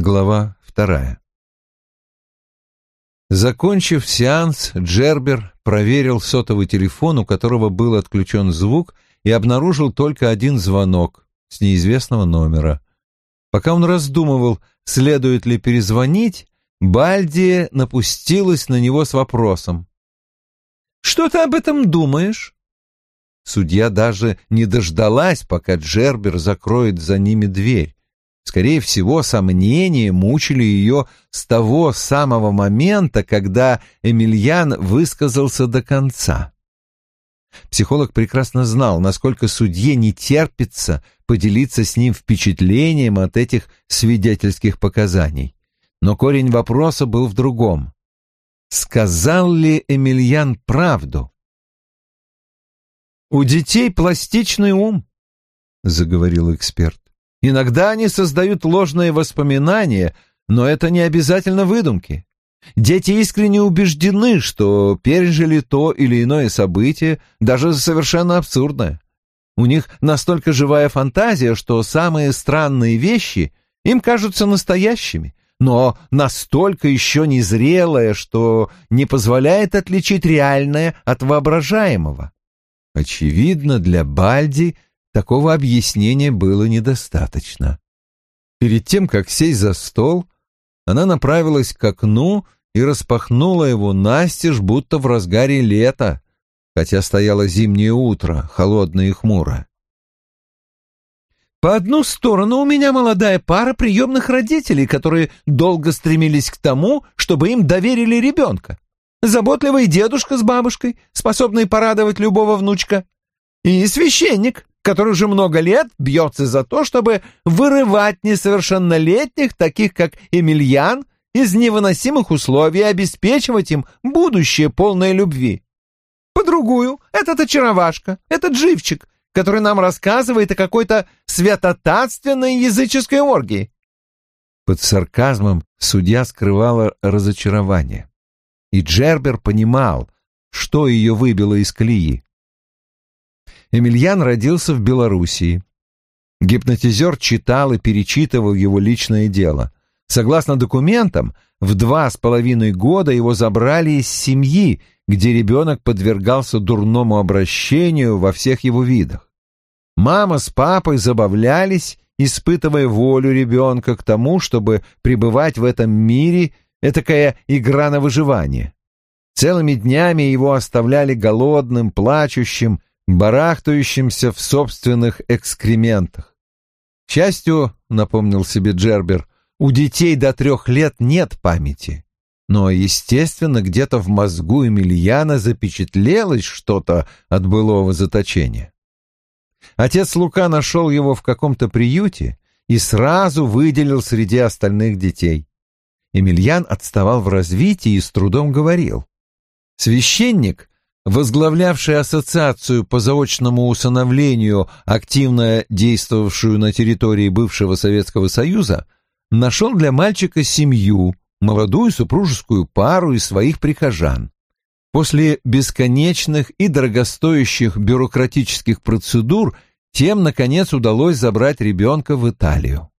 Глава вторая. Закончив сеанс, Джербер проверил сотовый телефон, у которого был отключен звук, и обнаружил только один звонок с неизвестного номера. Пока он раздумывал, следует ли перезвонить, Бальди напустилась на него с вопросом. «Что ты об этом думаешь?» Судья даже не дождалась, пока Джербер закроет за ними дверь. Скорее всего, сомнения мучили ее с того самого момента, когда Эмильян высказался до конца. Психолог прекрасно знал, насколько судье не терпится поделиться с ним впечатлением от этих свидетельских показаний. Но корень вопроса был в другом. Сказал ли Эмильян правду? «У детей пластичный ум», — заговорил эксперт. «Иногда они создают ложные воспоминания, но это не обязательно выдумки. Дети искренне убеждены, что пережили то или иное событие, даже совершенно абсурдное. У них настолько живая фантазия, что самые странные вещи им кажутся настоящими, но настолько еще незрелая, что не позволяет отличить реальное от воображаемого. Очевидно, для Бальди такого объяснения было недостаточно. Перед тем, как сесть за стол, она направилась к окну и распахнула его настежь, будто в разгаре лета, хотя стояло зимнее утро, холодное и хмуро. По одну сторону у меня молодая пара приемных родителей, которые долго стремились к тому, чтобы им доверили ребенка. Заботливый дедушка с бабушкой, способный порадовать любого внучка. И священник, который уже много лет бьется за то, чтобы вырывать несовершеннолетних, таких как Эмильян, из невыносимых условий и обеспечивать им будущее полное любви. По другую, этот очаровашка, этот живчик, который нам рассказывает о какой-то святотатственной языческой оргии. Под сарказмом судья скрывала разочарование. И Джербер понимал, что ее выбило из колеи. Эмильян родился в Белоруссии. Гипнотизер читал и перечитывал его личное дело. Согласно документам, в два с половиной года его забрали из семьи, где ребенок подвергался дурному обращению во всех его видах. Мама с папой забавлялись, испытывая волю ребенка к тому, чтобы пребывать в этом мире, этакая игра на выживание. Целыми днями его оставляли голодным, плачущим, барахтающимся в собственных экскрементах. К счастью, напомнил себе Джербер, у детей до трех лет нет памяти. Но, естественно, где-то в мозгу Эмильяна запечатлелось что-то от былого заточения. Отец Лука нашел его в каком-то приюте и сразу выделил среди остальных детей. Эмильян отставал в развитии и с трудом говорил. Священник, возглавлявший ассоциацию по заочному усыновлению, активно действовавшую на территории бывшего Советского Союза, нашел для мальчика семью, молодую супружескую пару из своих прихожан. После бесконечных и дорогостоящих бюрократических процедур тем, наконец, удалось забрать ребенка в Италию.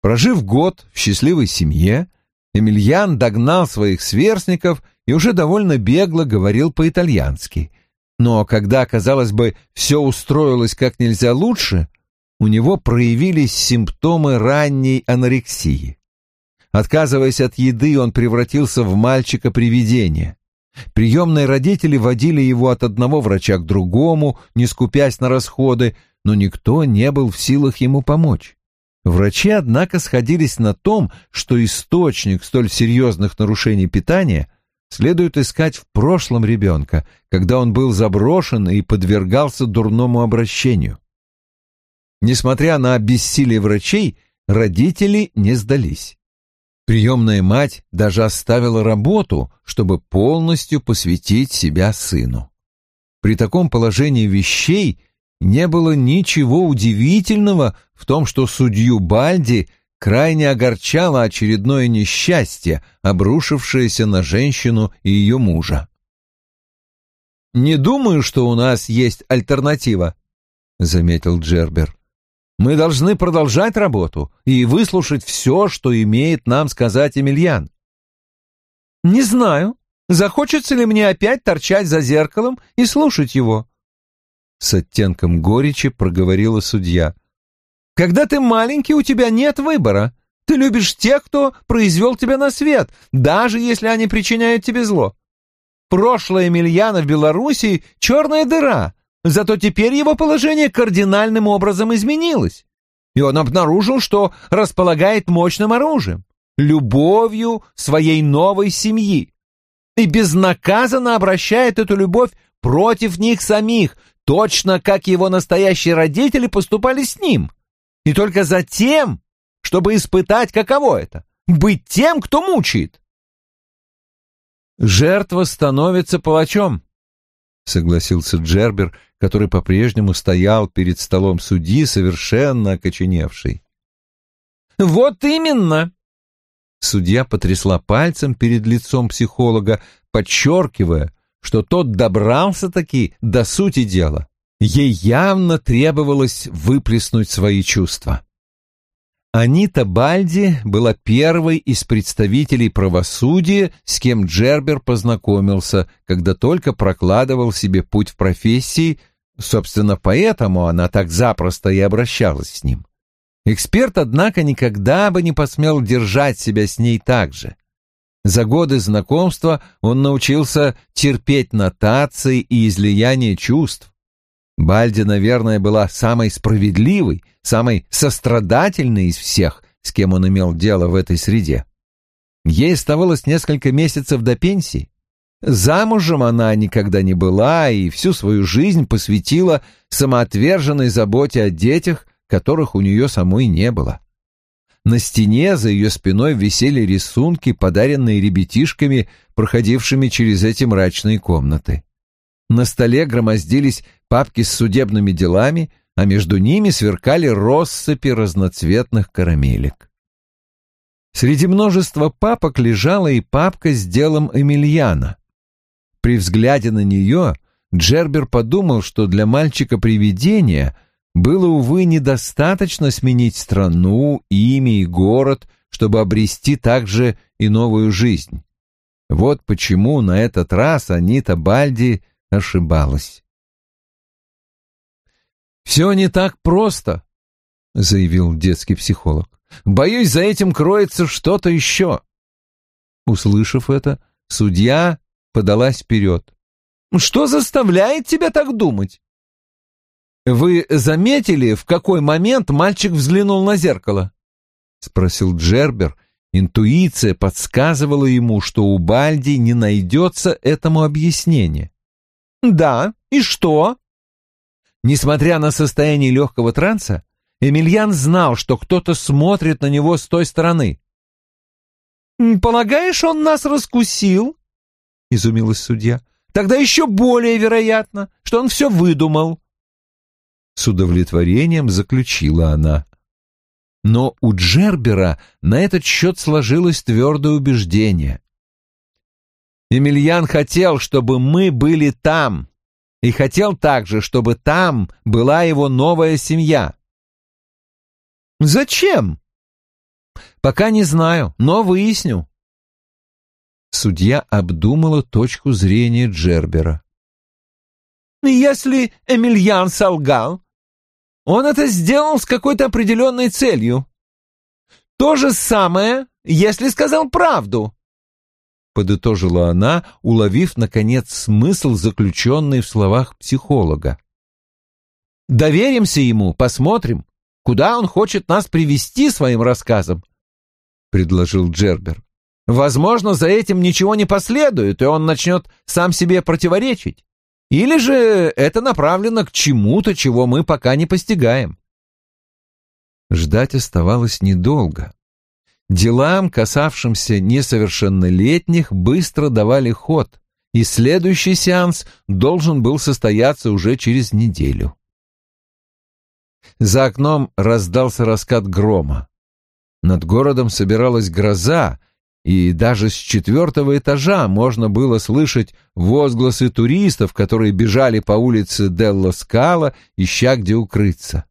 Прожив год в счастливой семье, Эмильян догнал своих сверстников и уже довольно бегло говорил по-итальянски. Но когда, казалось бы, все устроилось как нельзя лучше, у него проявились симптомы ранней анорексии. Отказываясь от еды, он превратился в мальчика-привидение. Приемные родители водили его от одного врача к другому, не скупясь на расходы, но никто не был в силах ему помочь. Врачи, однако, сходились на том, что источник столь серьезных нарушений питания следует искать в прошлом ребенка, когда он был заброшен и подвергался дурному обращению. Несмотря на бессилие врачей, родители не сдались. Приемная мать даже оставила работу, чтобы полностью посвятить себя сыну. При таком положении вещей не было ничего удивительного в том, что судью Бальди крайне огорчало очередное несчастье, обрушившееся на женщину и ее мужа. «Не думаю, что у нас есть альтернатива», — заметил Джербер. Мы должны продолжать работу и выслушать все, что имеет нам сказать Эмильян. Не знаю, захочется ли мне опять торчать за зеркалом и слушать его. С оттенком горечи проговорила судья. Когда ты маленький, у тебя нет выбора. Ты любишь тех, кто произвел тебя на свет, даже если они причиняют тебе зло. Прошлое Емельяна в Белоруссии — черная дыра, зато теперь его положение кардинальным образом изменилось. И он обнаружил, что располагает мощным оружием, любовью своей новой семьи. И безнаказанно обращает эту любовь против них самих, точно как его настоящие родители поступали с ним. И только затем, чтобы испытать, каково это — быть тем, кто мучает. «Жертва становится палачом», — согласился Джербер, который по-прежнему стоял перед столом судьи, совершенно окоченевший. «Вот именно!» Судья потрясла пальцем перед лицом психолога, подчеркивая, что тот добрался-таки до сути дела. Ей явно требовалось выплеснуть свои чувства. Анита Бальди была первой из представителей правосудия, с кем Джербер познакомился, когда только прокладывал себе путь в профессии, собственно, поэтому она так запросто и обращалась с ним. Эксперт, однако, никогда бы не посмел держать себя с ней так же. За годы знакомства он научился терпеть нотации и излияние чувств, Бальди, наверное, была самой справедливой, самой сострадательной из всех, с кем он имел дело в этой среде. Ей оставалось несколько месяцев до пенсии. Замужем она никогда не была и всю свою жизнь посвятила самоотверженной заботе о детях, которых у нее самой не было. На стене за ее спиной висели рисунки, подаренные ребятишками, проходившими через эти мрачные комнаты. На столе громоздились папки с судебными делами, а между ними сверкали россыпи разноцветных карамелек. Среди множества папок лежала и папка с делом Эмильяна. При взгляде на нее Джербер подумал, что для мальчика-привидения было, увы, недостаточно сменить страну, имя и город, чтобы обрести также и новую жизнь. Вот почему на этот раз Анита Бальди ошибалась. «Все не так просто», — заявил детский психолог. «Боюсь, за этим кроется что-то еще». Услышав это, судья подалась вперед. «Что заставляет тебя так думать?» «Вы заметили, в какой момент мальчик взглянул на зеркало?» — спросил Джербер. Интуиция подсказывала ему, что у Бальди не найдется этому объяснения. «Да, и что?» Несмотря на состояние легкого транса, Эмильян знал, что кто-то смотрит на него с той стороны. «Полагаешь, он нас раскусил?» — изумилась судья. «Тогда еще более вероятно, что он все выдумал». С удовлетворением заключила она. Но у Джербера на этот счет сложилось твердое убеждение. Эмильян хотел, чтобы мы были там, и хотел также, чтобы там была его новая семья. Зачем? Пока не знаю, но выясню. Судья обдумала точку зрения Джербера. Если Эмильян солгал, он это сделал с какой-то определенной целью. То же самое, если сказал правду. — подытожила она, уловив, наконец, смысл, заключенный в словах психолога. «Доверимся ему, посмотрим, куда он хочет нас привести своим рассказом», — предложил Джербер. «Возможно, за этим ничего не последует, и он начнет сам себе противоречить. Или же это направлено к чему-то, чего мы пока не постигаем». Ждать оставалось недолго. Делам, касавшимся несовершеннолетних, быстро давали ход, и следующий сеанс должен был состояться уже через неделю. За окном раздался раскат грома. Над городом собиралась гроза, и даже с четвертого этажа можно было слышать возгласы туристов, которые бежали по улице Делла Скала, ища где укрыться.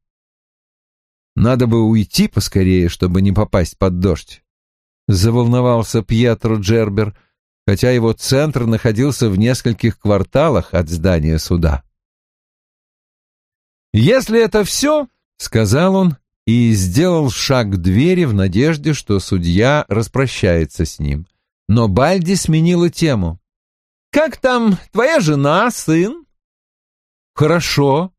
Надо бы уйти поскорее, чтобы не попасть под дождь. Заволновался Пьетро Джербер, хотя его центр находился в нескольких кварталах от здания суда. «Если это все, — сказал он, и сделал шаг к двери в надежде, что судья распрощается с ним. Но Бальди сменила тему. «Как там твоя жена, сын?» «Хорошо», —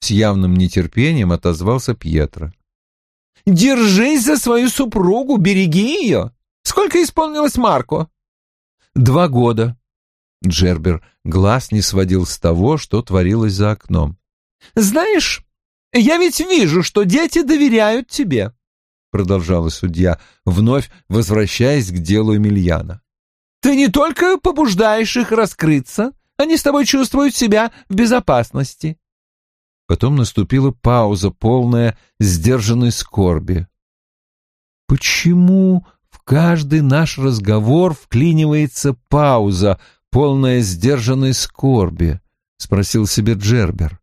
с явным нетерпением отозвался Пьетро. «Держись за свою супругу, береги ее. Сколько исполнилось Марко?» «Два года». Джербер глаз не сводил с того, что творилось за окном. «Знаешь, я ведь вижу, что дети доверяют тебе», — продолжала судья, вновь возвращаясь к делу Эмильяна. «Ты не только побуждаешь их раскрыться, они с тобой чувствуют себя в безопасности». Потом наступила пауза, полная сдержанной скорби. «Почему в каждый наш разговор вклинивается пауза, полная сдержанной скорби?» — спросил себе Джербер.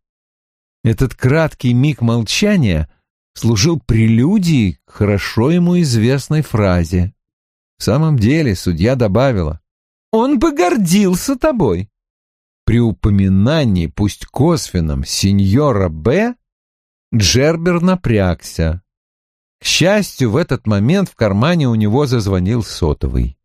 Этот краткий миг молчания служил прелюдией к хорошо ему известной фразе. В самом деле судья добавила, «Он бы гордился тобой». При упоминании, пусть косвенном, сеньора Б, Джербер напрягся. К счастью, в этот момент в кармане у него зазвонил сотовый.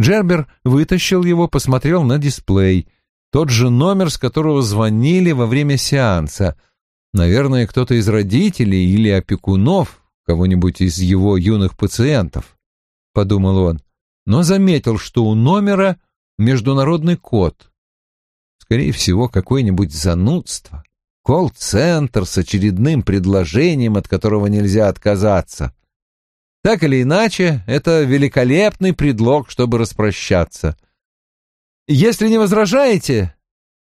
Джербер вытащил его, посмотрел на дисплей. Тот же номер, с которого звонили во время сеанса — Наверное, кто-то из родителей или опекунов, кого-нибудь из его юных пациентов, — подумал он, но заметил, что у номера международный код. Скорее всего, какое-нибудь занудство. Колл-центр с очередным предложением, от которого нельзя отказаться. Так или иначе, это великолепный предлог, чтобы распрощаться. «Если не возражаете...»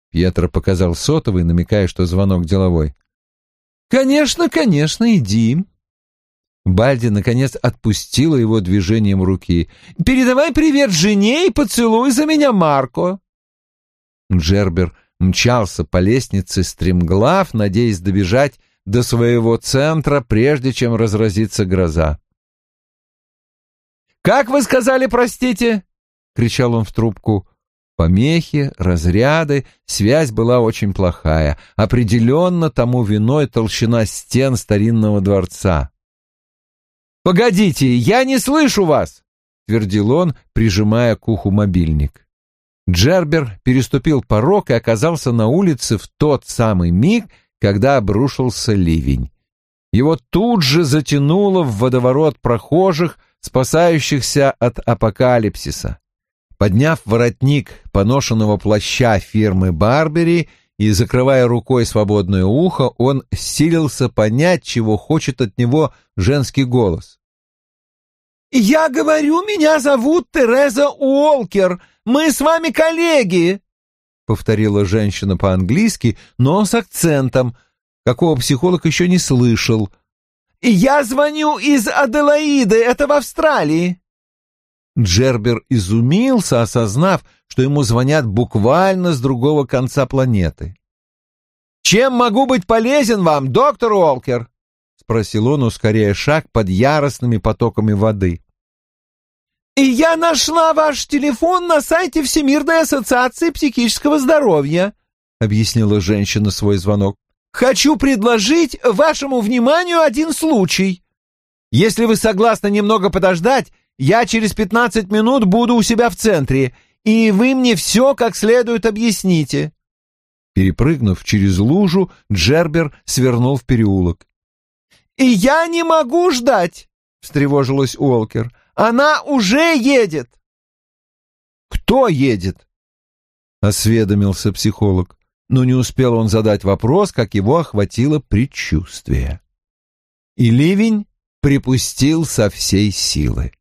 Пьетро показал сотовый, намекая, что звонок деловой. «Конечно, конечно, иди». Бальди, наконец, отпустила его движением руки. «Передавай привет жене и поцелуй за меня Марко». Джербер мчался по лестнице стремглав, надеясь добежать до своего центра, прежде чем разразится гроза. «Как вы сказали, простите?» — кричал он в трубку. Помехи, разряды, связь была очень плохая. Определенно тому виной толщина стен старинного дворца. «Погодите, я не слышу вас!» — твердил он, прижимая к уху мобильник. Джербер переступил порог и оказался на улице в тот самый миг, когда обрушился ливень. Его тут же затянуло в водоворот прохожих, спасающихся от апокалипсиса. Подняв воротник поношенного плаща фирмы Барбери и закрывая рукой свободное ухо, он силился понять, чего хочет от него женский голос. «Я говорю, меня зовут Тереза Уолкер. Мы с вами коллеги!» — повторила женщина по-английски, но с акцентом, какого психолог еще не слышал. «Я звоню из Аделаиды, это в Австралии». Джербер изумился, осознав, что ему звонят буквально с другого конца планеты. «Чем могу быть полезен вам, доктор Уолкер?» — спросил он, ускоряя шаг под яростными потоками воды. «И я нашла ваш телефон на сайте Всемирной ассоциации психического здоровья», — объяснила женщина свой звонок. «Хочу предложить вашему вниманию один случай. Если вы согласны немного подождать, я через пятнадцать минут буду у себя в центре, и вы мне все как следует объясните». Перепрыгнув через лужу, Джербер свернул в переулок. «И я не могу ждать!» — встревожилась Уолкер. «Она уже едет!» «Кто едет?» — осведомился психолог. Но не успел он задать вопрос, как его охватило предчувствие. И ливень припустил со всей силы.